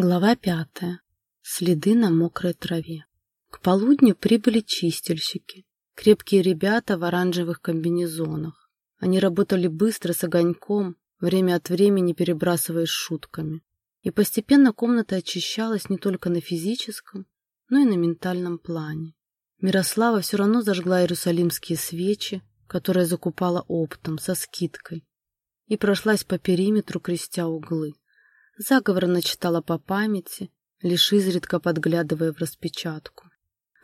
Глава пятая. Следы на мокрой траве. К полудню прибыли чистильщики. Крепкие ребята в оранжевых комбинезонах. Они работали быстро, с огоньком, время от времени перебрасываясь шутками. И постепенно комната очищалась не только на физическом, но и на ментальном плане. Мирослава все равно зажгла иерусалимские свечи, которые закупала оптом, со скидкой, и прошлась по периметру, крестя углы. Заговор начитала по памяти, лишь изредка подглядывая в распечатку.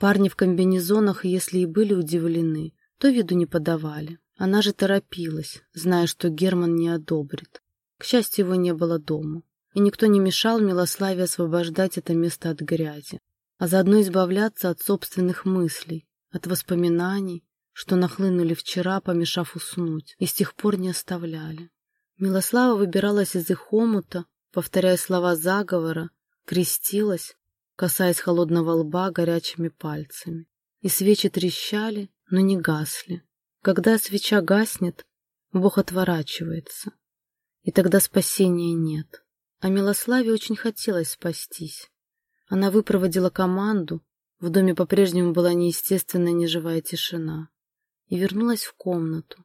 Парни в комбинезонах, если и были удивлены, то виду не подавали. Она же торопилась, зная, что Герман не одобрит. К счастью, его не было дома, и никто не мешал Милославе освобождать это место от грязи, а заодно избавляться от собственных мыслей, от воспоминаний, что нахлынули вчера, помешав уснуть, и с тех пор не оставляли. Милослава выбиралась из их омута, повторяя слова заговора, крестилась, касаясь холодного лба горячими пальцами. И свечи трещали, но не гасли. Когда свеча гаснет, Бог отворачивается, и тогда спасения нет. А Милославе очень хотелось спастись. Она выпроводила команду, в доме по-прежнему была неестественная неживая тишина, и вернулась в комнату,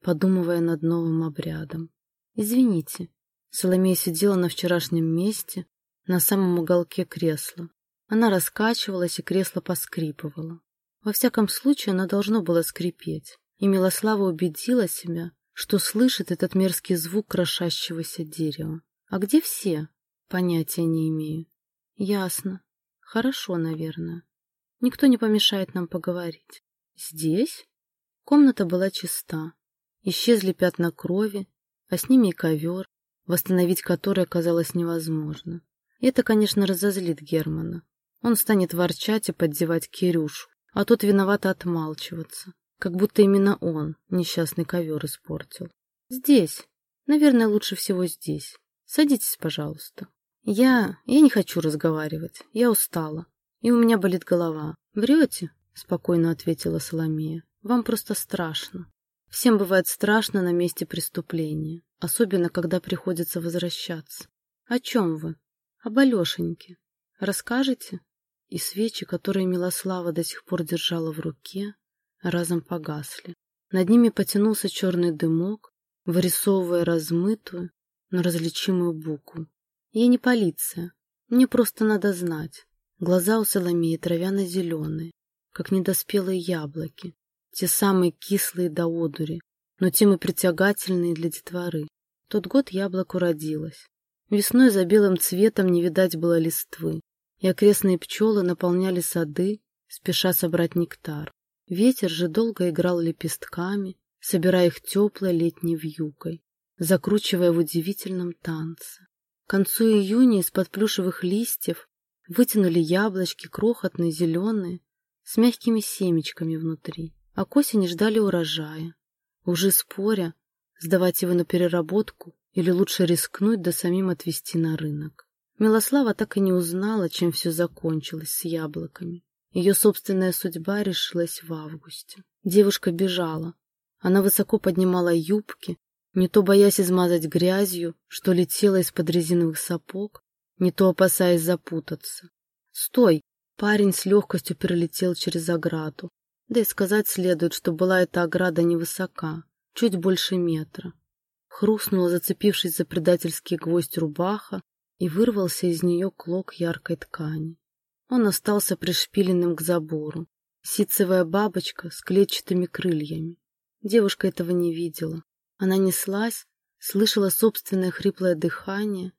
подумывая над новым обрядом. «Извините, Соломея сидела на вчерашнем месте, на самом уголке кресла. Она раскачивалась, и кресло поскрипывало. Во всяком случае, оно должно было скрипеть. И Милослава убедила себя, что слышит этот мерзкий звук крошащегося дерева. А где все? Понятия не имею. Ясно. Хорошо, наверное. Никто не помешает нам поговорить. Здесь? Комната была чиста. Исчезли пятна крови, а с ними и ковер, восстановить которое казалось невозможно. Это, конечно, разозлит Германа. Он станет ворчать и поддевать Кирюшу, а тот виновато отмалчиваться, как будто именно он несчастный ковер испортил. Здесь. Наверное, лучше всего здесь. Садитесь, пожалуйста. Я... я не хочу разговаривать. Я устала. И у меня болит голова. Врете? Спокойно ответила Соломея. Вам просто страшно. Всем бывает страшно на месте преступления особенно когда приходится возвращаться. О чем вы? Об Алешеньке. Расскажете? И свечи, которые Милослава до сих пор держала в руке, разом погасли. Над ними потянулся черный дымок, вырисовывая размытую, но различимую букву. Я не полиция, мне просто надо знать. Глаза у Соломеи травяно-зеленые, как недоспелые яблоки, те самые кислые до одури, но тем и притягательные для детворы. Тот год яблоку родилось. Весной за белым цветом не видать было листвы, и окрестные пчелы наполняли сады, спеша собрать нектар. Ветер же долго играл лепестками, собирая их теплой летней вьюгой, закручивая в удивительном танце. К концу июня из-под плюшевых листьев вытянули яблочки, крохотные, зеленые, с мягкими семечками внутри, а к осени ждали урожая уже споря, сдавать его на переработку или лучше рискнуть да самим отвезти на рынок. Милослава так и не узнала, чем все закончилось с яблоками. Ее собственная судьба решилась в августе. Девушка бежала. Она высоко поднимала юбки, не то боясь измазать грязью, что летела из-под резиновых сапог, не то опасаясь запутаться. «Стой!» Парень с легкостью перелетел через ограду, да и сказать следует, что была эта ограда невысока, чуть больше метра. Хрустнула, зацепившись за предательский гвоздь рубаха, и вырвался из нее клок яркой ткани. Он остался пришпиленным к забору. Ситцевая бабочка с клетчатыми крыльями. Девушка этого не видела. Она неслась, слышала собственное хриплое дыхание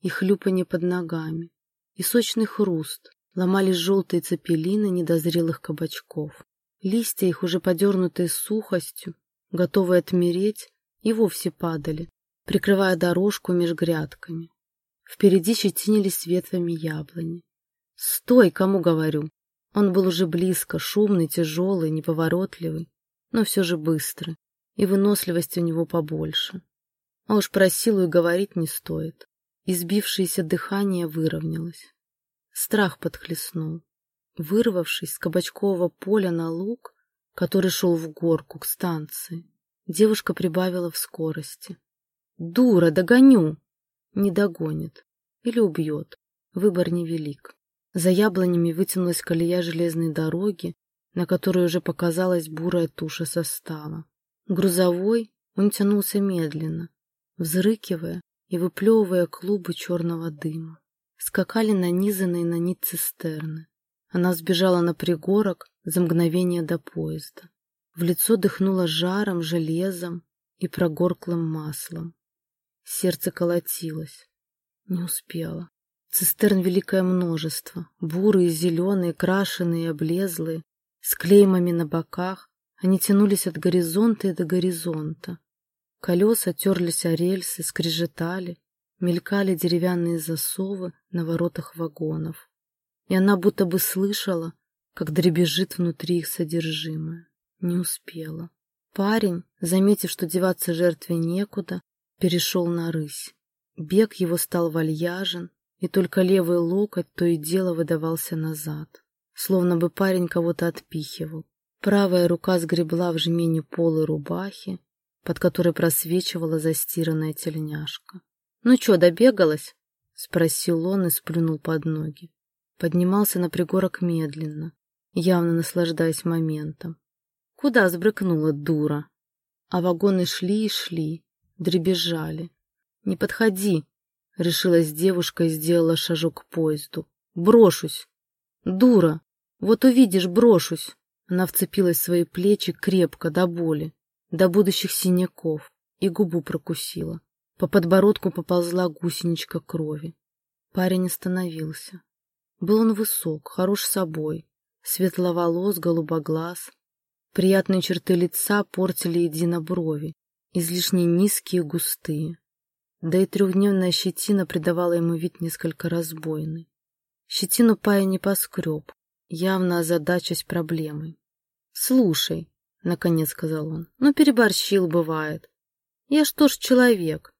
и хлюпанье под ногами, и сочный хруст, ломались желтые цепелины недозрелых кабачков. Листья их, уже подернутые сухостью, готовые отмереть, и вовсе падали, прикрывая дорожку меж грядками. Впереди щетинились ветвями яблони. «Стой, кому говорю!» Он был уже близко, шумный, тяжелый, неповоротливый, но все же быстрый, и выносливость у него побольше. А уж про силу и говорить не стоит. Избившееся дыхание выровнялось. Страх подхлестнул. Вырвавшись с кабачкового поля на луг, который шел в горку к станции, девушка прибавила в скорости. «Дура, догоню!» Не догонит. Или убьет. выбор невелик. За яблонями вытянулась колея железной дороги, на которой уже показалась бурая туша состава. Грузовой он тянулся медленно, взрыкивая и выплевывая клубы черного дыма. Скакали нанизанные на нить цистерны. Она сбежала на пригорок за мгновение до поезда. В лицо дыхнуло жаром, железом и прогорклым маслом. Сердце колотилось. Не успела. Цистерн великое множество. Бурые, зеленые, крашеные, облезлые, с клеймами на боках. Они тянулись от горизонта и до горизонта. Колеса терлись о рельсы, скрежетали, мелькали деревянные засовы на воротах вагонов. И она будто бы слышала, как дребезжит внутри их содержимое. Не успела. Парень, заметив, что деваться жертве некуда, перешел на рысь. Бег его стал вальяжен, и только левый локоть то и дело выдавался назад, словно бы парень кого-то отпихивал. Правая рука сгребла в жмене полы рубахи, под которой просвечивала застиранная тельняшка. «Ну чё, добегалась?» — спросил он и сплюнул под ноги. Поднимался на пригорок медленно, явно наслаждаясь моментом. Куда сбрыкнула дура? А вагоны шли и шли, дребезжали. «Не подходи!» — решилась девушка и сделала шажок к поезду. «Брошусь!» «Дура! Вот увидишь, брошусь!» Она вцепилась в свои плечи крепко, до боли, до будущих синяков, и губу прокусила. По подбородку поползла гусеничка крови. Парень остановился. Был он высок, хорош собой, светловолос, голубоглаз. Приятные черты лица портили единоброви, излишне низкие и густые. Да и трехдневная щетина придавала ему вид несколько разбойный. Щетину Пая не поскреб, явно озадачась проблемой. «Слушай», — наконец сказал он, — «ну переборщил, бывает. Я что ж человек.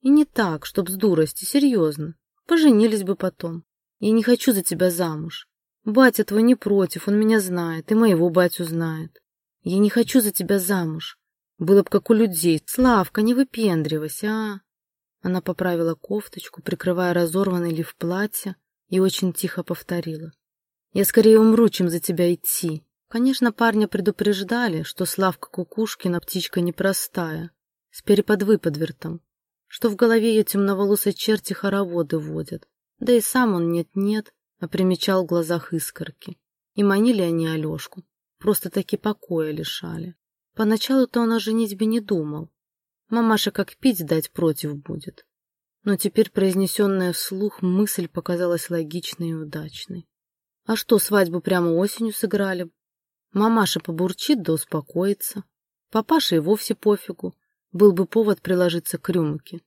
И не так, чтоб с дурости, серьезно. Поженились бы потом. Я не хочу за тебя замуж. Батя твой не против, он меня знает, и моего батю знает. Я не хочу за тебя замуж. Было бы как у людей. Славка, не выпендривайся, а? Она поправила кофточку, прикрывая разорванный лиф платья, и очень тихо повторила. Я скорее умру, чем за тебя идти. Конечно, парня предупреждали, что Славка Кукушкина птичка непростая, с переподвыподвертом, что в голове ее темноволосой черти хороводы водят. Да и сам он нет-нет, а примечал в глазах искорки. И манили они Алешку, просто-таки покоя лишали. Поначалу-то он о женитьбе не думал. Мамаша как пить дать против будет. Но теперь произнесенная вслух мысль показалась логичной и удачной. А что, свадьбу прямо осенью сыграли? Мамаша побурчит да успокоится. Папаша и вовсе пофигу был бы повод приложиться к рюмке.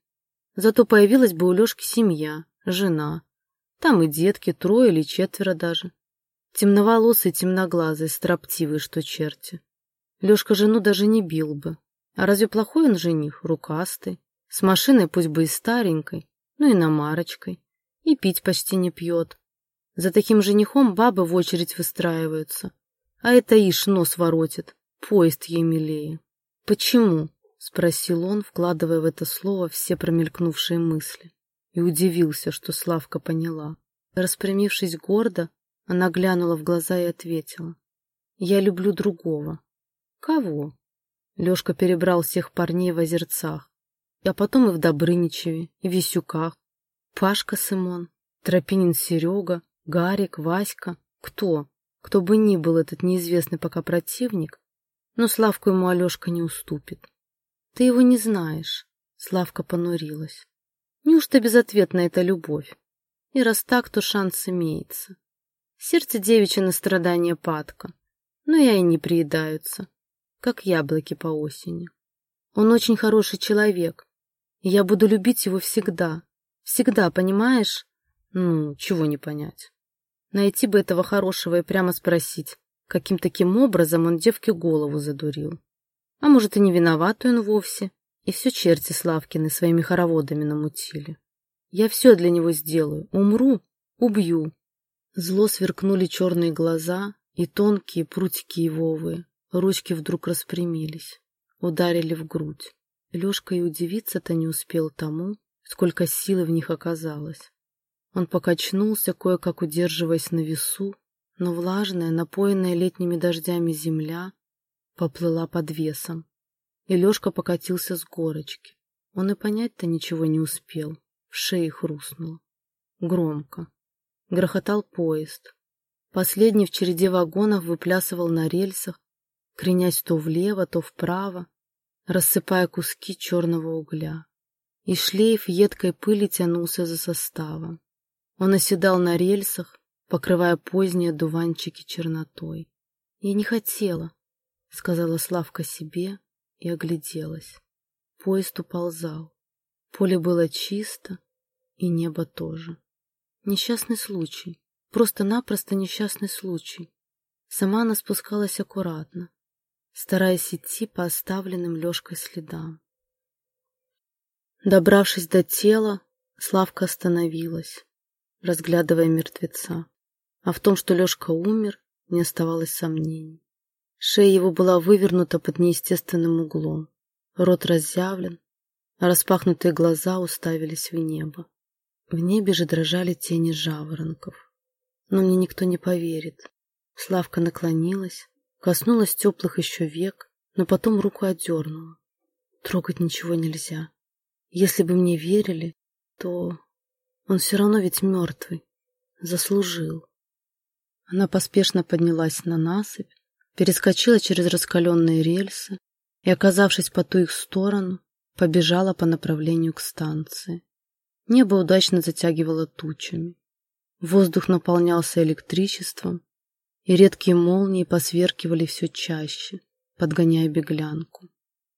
Зато появилась бы у Лешки семья, жена. Там и детки, трое или четверо даже. Темноволосый, темноглазый, строптивый, что черти. Лешка жену даже не бил бы. А разве плохой он жених? Рукастый. С машиной пусть бы и старенькой, ну и намарочкой. И пить почти не пьет. За таким женихом бабы в очередь выстраиваются. А это ишь нос воротит. Поезд ей милее. Почему? — спросил он, вкладывая в это слово все промелькнувшие мысли. И удивился, что Славка поняла. Распрямившись гордо, она глянула в глаза и ответила. «Я люблю другого». «Кого?» Лешка перебрал всех парней в озерцах, а потом и в Добрыничеве, и в Висюках. Пашка Симон, Тропинин Серега, Гарик, Васька. Кто? Кто бы ни был этот неизвестный пока противник, но Славку ему Алешка не уступит. Ты его не знаешь. Славка понурилась. Неужто безответна эта любовь? И раз так, то шанс имеется. Сердце девичье на страдания падка, но и они приедаются, как яблоки по осени. Он очень хороший человек, и я буду любить его всегда. Всегда, понимаешь? Ну, чего не понять. Найти бы этого хорошего и прямо спросить, каким таким образом он девке голову задурил. А может, и не виноват он вовсе, и все черти Славкины своими хороводами намутили. Я все для него сделаю, умру, убью. Зло сверкнули черные глаза и тонкие прутики ивовые. Ручки вдруг распрямились, ударили в грудь. Лешка и удивиться-то не успел тому, сколько силы в них оказалось. Он покачнулся, кое-как удерживаясь на весу, но влажная, напоенная летними дождями земля поплыла под весом, и Лешка покатился с горочки. Он и понять-то ничего не успел, в шее хрустнуло. Громко. Грохотал поезд. Последний в череде вагонов выплясывал на рельсах, кренясь то влево, то вправо, рассыпая куски черного угля. И шлейф едкой пыли тянулся за составом. Он оседал на рельсах, покрывая поздние дуванчики чернотой. «Я не хотела», — сказала Славка себе и огляделась. Поезд уползал. Поле было чисто, и небо тоже. Несчастный случай. Просто-напросто несчастный случай. Сама она спускалась аккуратно, стараясь идти по оставленным Лёшкой следам. Добравшись до тела, Славка остановилась, разглядывая мертвеца. А в том, что Лёшка умер, не оставалось сомнений. Шея его была вывернута под неестественным углом, рот разъявлен, а распахнутые глаза уставились в небо. В небе же дрожали тени жаворонков. Но мне никто не поверит. Славка наклонилась, коснулась теплых еще век, но потом руку отдернула. Трогать ничего нельзя. Если бы мне верили, то он все равно ведь мертвый. Заслужил. Она поспешно поднялась на насыпь, перескочила через раскаленные рельсы и, оказавшись по ту их сторону, побежала по направлению к станции. Небо удачно затягивало тучами. Воздух наполнялся электричеством, и редкие молнии посверкивали все чаще, подгоняя беглянку.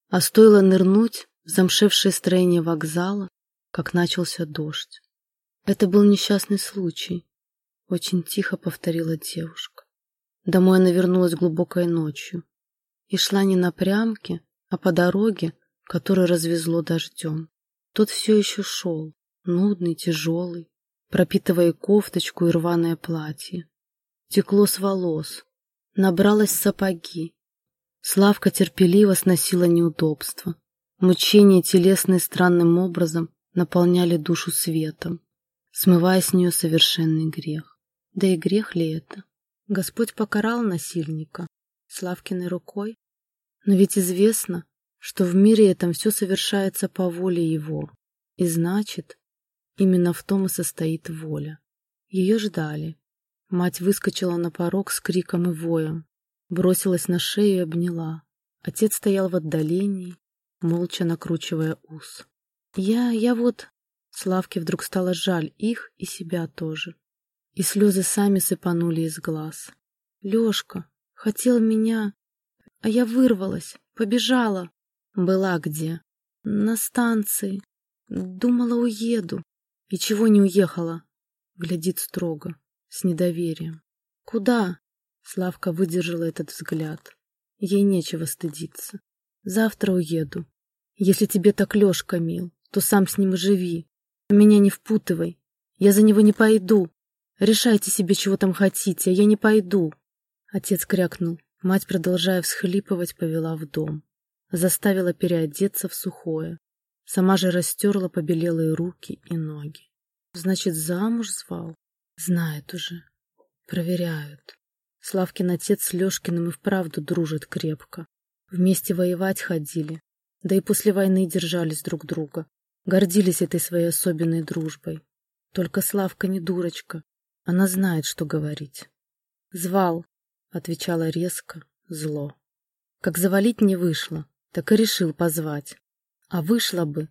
А стоило нырнуть в замшевшее строение вокзала, как начался дождь. Это был несчастный случай, очень тихо повторила девушка. Домой она вернулась глубокой ночью и шла не напрямки, а по дороге, которую развезло дождем. Тот все еще шел, нудный, тяжелый, пропитывая кофточку и рваное платье. Текло с волос, набралось сапоги. Славка терпеливо сносила неудобства. Мучения телесные странным образом наполняли душу светом, смывая с нее совершенный грех. Да и грех ли это? Господь покарал насильника Славкиной рукой. Но ведь известно, что в мире этом все совершается по воле его. И значит, именно в том и состоит воля. Ее ждали. Мать выскочила на порог с криком и воем, бросилась на шею и обняла. Отец стоял в отдалении, молча накручивая ус. «Я... я вот...» Славке вдруг стало жаль их и себя тоже и слезы сами сыпанули из глаз. Лёшка хотел меня, а я вырвалась, побежала. Была где? На станции. Думала, уеду. И чего не уехала? Глядит строго, с недоверием. Куда? Славка выдержала этот взгляд. Ей нечего стыдиться. Завтра уеду. Если тебе так Лёшка мил, то сам с ним и живи. Меня не впутывай. Я за него не пойду. Решайте себе, чего там хотите, я не пойду. Отец крякнул. Мать, продолжая всхлипывать, повела в дом. Заставила переодеться в сухое. Сама же растерла побелелые руки и ноги. Значит, замуж звал? Знает уже. Проверяют. Славкин отец с Лешкиным и вправду дружит крепко. Вместе воевать ходили. Да и после войны держались друг друга. Гордились этой своей особенной дружбой. Только Славка не дурочка. Она знает, что говорить. «Звал», — отвечала резко, зло. Как завалить не вышло, так и решил позвать. А вышло бы.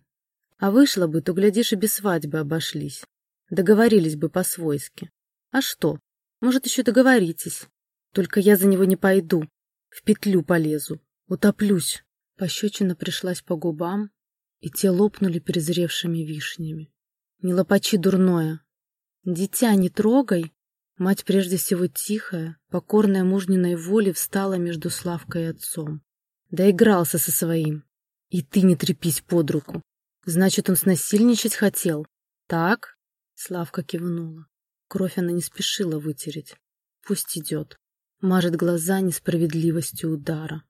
А вышло бы, то, глядишь, и без свадьбы обошлись. Договорились бы по-свойски. А что? Может, еще договоритесь. Только я за него не пойду. В петлю полезу. Утоплюсь. Пощечина пришлась по губам, и те лопнули перезревшими вишнями. Не лопачи дурное, «Дитя, не трогай!» Мать прежде всего тихая, покорная мужниной воле, встала между Славкой и отцом. Доигрался со своим. И ты не трепись под руку. Значит, он снасильничать хотел? Так? Славка кивнула. Кровь она не спешила вытереть. Пусть идет. Мажет глаза несправедливостью удара.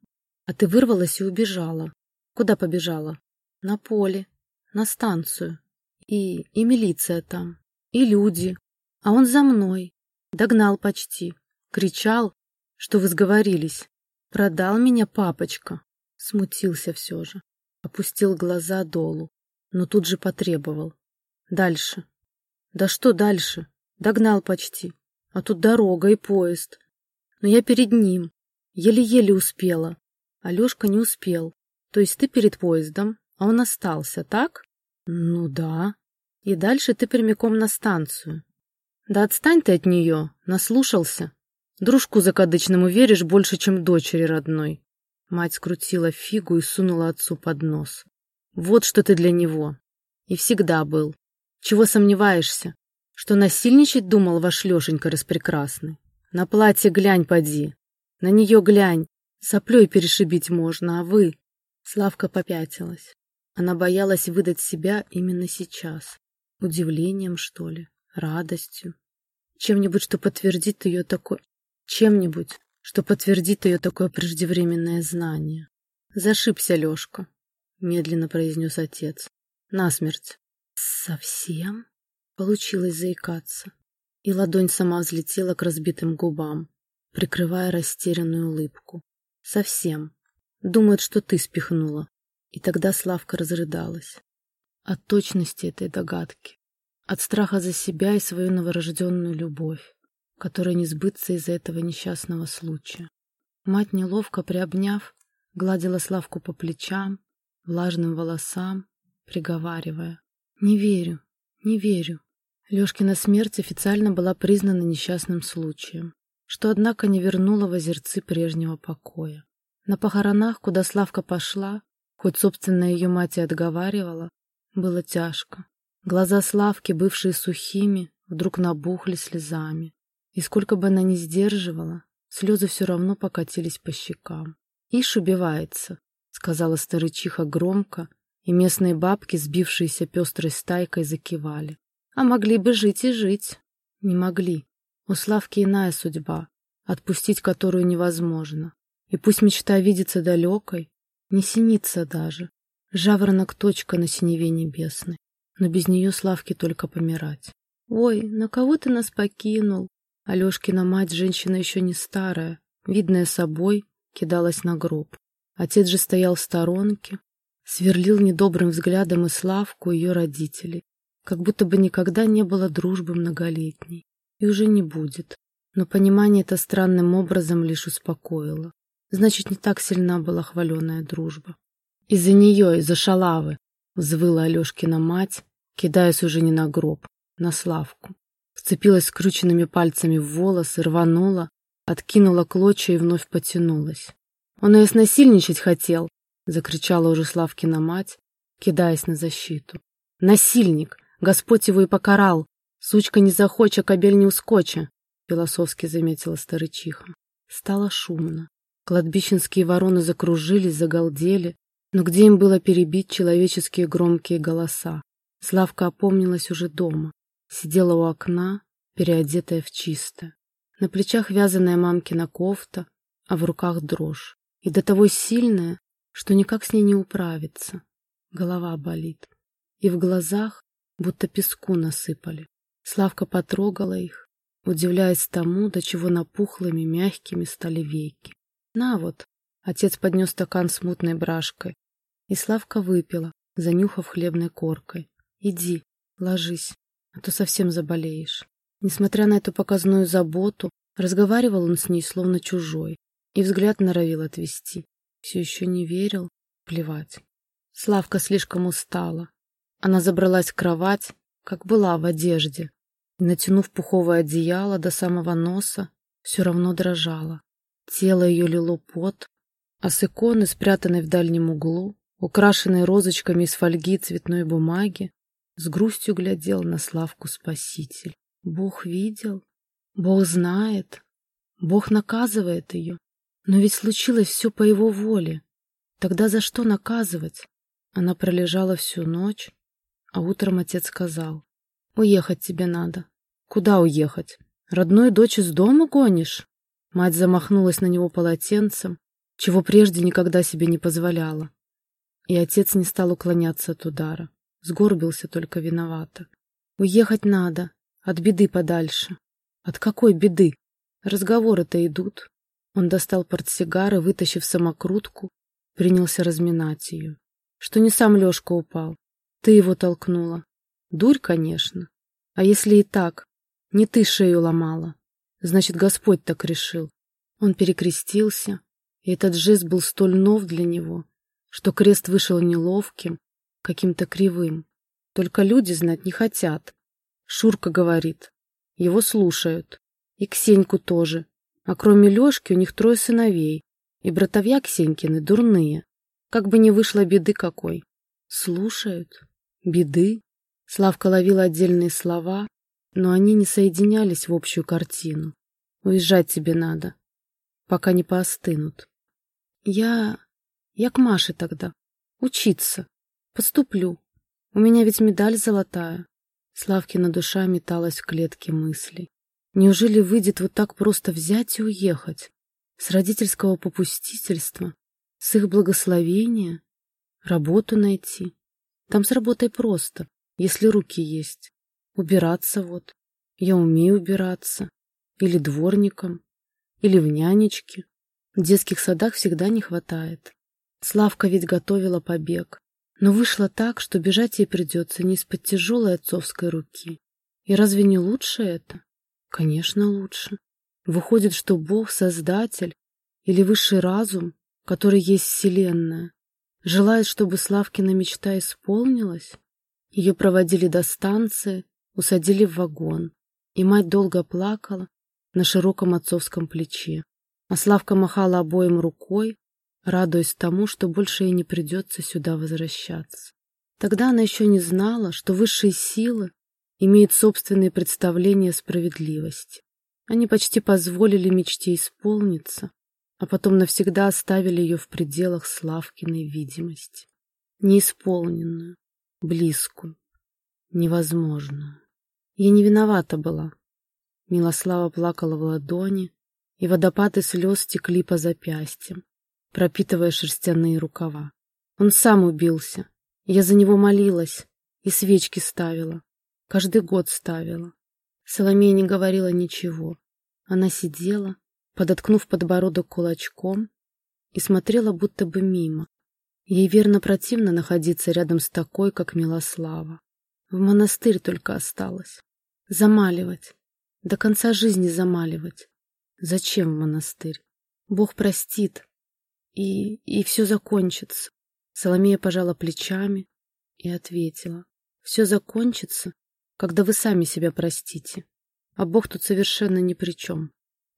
А ты вырвалась и убежала. Куда побежала? На поле. На станцию. И... и милиция там. И люди. А он за мной. Догнал почти. Кричал, что вы сговорились. Продал меня папочка. Смутился все же. Опустил глаза долу, но тут же потребовал. Дальше. Да что дальше? Догнал почти. А тут дорога и поезд. Но я перед ним. Еле-еле успела. Алешка не успел. То есть ты перед поездом, а он остался, так? Ну да. И дальше ты прямиком на станцию. Да отстань ты от нее, наслушался. Дружку закадычному веришь больше, чем дочери родной. Мать скрутила фигу и сунула отцу под нос. Вот что ты для него. И всегда был. Чего сомневаешься? Что насильничать думал ваш Лешенька распрекрасный? На платье глянь, поди. На нее глянь. Соплей перешибить можно, а вы... Славка попятилась. Она боялась выдать себя именно сейчас. Удивлением, что ли? Радостью? Чем-нибудь, что подтвердит ее такое... Чем-нибудь, что подтвердит ее такое преждевременное знание. Зашибся Лешка, медленно произнес отец. Насмерть. Совсем? Получилось заикаться. И ладонь сама взлетела к разбитым губам, прикрывая растерянную улыбку. Совсем. Думает, что ты спихнула. И тогда Славка разрыдалась. От точности этой догадки. От страха за себя и свою новорожденную любовь, которая не сбыться из-за этого несчастного случая. Мать, неловко приобняв, гладила Славку по плечам, влажным волосам, приговаривая. «Не верю, не верю». Лешкина смерть официально была признана несчастным случаем, что, однако, не вернуло в озерцы прежнего покоя. На похоронах, куда Славка пошла, хоть, собственно, ее мать и отговаривала, было тяжко. Глаза Славки, бывшие сухими, вдруг набухли слезами. И сколько бы она ни сдерживала, слезы все равно покатились по щекам. «Ишь убивается», — сказала старычиха громко, и местные бабки, сбившиеся пестрой стайкой, закивали. «А могли бы жить и жить». Не могли. У Славки иная судьба, отпустить которую невозможно. И пусть мечта видится далекой, не синится даже, жаворонок точка на синеве небесной, но без нее Славке только помирать. «Ой, на кого ты нас покинул?» Алешкина мать, женщина еще не старая, видная собой, кидалась на гроб. Отец же стоял в сторонке, сверлил недобрым взглядом и Славку, ее родителей, как будто бы никогда не было дружбы многолетней. И уже не будет. Но понимание это странным образом лишь успокоило. Значит, не так сильна была хваленая дружба. Из-за нее, из-за шалавы, взвыла Алешкина мать, кидаясь уже не на гроб, на Славку. Вцепилась скрученными пальцами в волосы, рванула, откинула клочья и вновь потянулась. «Он ее снасильничать хотел!» — закричала уже Славкина мать, кидаясь на защиту. «Насильник! Господь его и покарал! Сучка не захоча, кобель не ускоча!» — философски заметила старычиха. Стало шумно. Кладбищенские вороны закружились, загалдели, но где им было перебить человеческие громкие голоса? Славка опомнилась уже дома. Сидела у окна, переодетая в чистое. На плечах вязаная мамкина кофта, а в руках дрожь. И до того сильная, что никак с ней не управиться. Голова болит. И в глазах будто песку насыпали. Славка потрогала их, удивляясь тому, до чего напухлыми, мягкими стали веки. «На вот!» — отец поднес стакан с мутной брашкой. И Славка выпила, занюхав хлебной коркой. «Иди, ложись, а то совсем заболеешь». Несмотря на эту показную заботу, разговаривал он с ней словно чужой, и взгляд норовил отвести. Все еще не верил, плевать. Славка слишком устала. Она забралась в кровать, как была в одежде, и, натянув пуховое одеяло до самого носа, все равно дрожала. Тело ее лило пот, а с иконы, спрятанной в дальнем углу, украшенной розочками из фольги цветной бумаги, с грустью глядел на Славку Спаситель. Бог видел, Бог знает, Бог наказывает ее. Но ведь случилось все по его воле. Тогда за что наказывать? Она пролежала всю ночь, а утром отец сказал, «Уехать тебе надо». «Куда уехать? Родную дочь из дома гонишь?» Мать замахнулась на него полотенцем, чего прежде никогда себе не позволяла. И отец не стал уклоняться от удара. Сгорбился только виновато. «Уехать надо. От беды подальше. От какой беды? Разговоры-то идут. Он достал портсигар и, вытащив самокрутку, принялся разминать ее. Что не сам Лешка упал. Ты его толкнула. Дурь, конечно. А если и так? Не ты шею ломала. Значит, Господь так решил. Он перекрестился, и этот жест был столь нов для него, что крест вышел неловким, каким-то кривым. Только люди знать не хотят. Шурка говорит. Его слушают. И Ксеньку тоже. А кроме Лешки у них трое сыновей. И братовья Ксенькины дурные. Как бы не вышло беды какой. Слушают. Беды. Славка ловила отдельные слова, но они не соединялись в общую картину. Уезжать тебе надо, пока не поостынут. Я... я к Маше тогда. Учиться. Поступлю. У меня ведь медаль золотая. Славкина душа металась в клетке мыслей. Неужели выйдет вот так просто взять и уехать? С родительского попустительства? С их благословения? Работу найти? Там с работой просто, если руки есть. Убираться вот. Я умею убираться. Или дворником. Или в нянечке. В детских садах всегда не хватает. Славка ведь готовила побег. Но вышло так, что бежать ей придется не из-под тяжелой отцовской руки. И разве не лучше это? Конечно, лучше. Выходит, что Бог — Создатель или Высший Разум, который есть Вселенная, желает, чтобы Славкина мечта исполнилась? Ее проводили до станции, усадили в вагон, и мать долго плакала на широком отцовском плече. А Славка махала обоим рукой, радуясь тому, что больше ей не придется сюда возвращаться. Тогда она еще не знала, что высшие силы имеют собственные представления о справедливости. Они почти позволили мечте исполниться, а потом навсегда оставили ее в пределах Славкиной видимости. Неисполненную, близкую, невозможную. Я не виновата была. Милослава плакала в ладони, и водопады слез текли по запястьям пропитывая шерстяные рукава. Он сам убился. Я за него молилась и свечки ставила. Каждый год ставила. Соломея не говорила ничего. Она сидела, подоткнув подбородок кулачком, и смотрела будто бы мимо. Ей верно противно находиться рядом с такой, как Милослава. В монастырь только осталось. Замаливать. До конца жизни замаливать. Зачем в монастырь? Бог простит, и... и все закончится. Соломея пожала плечами и ответила. Все закончится, когда вы сами себя простите. А Бог тут совершенно ни при чем.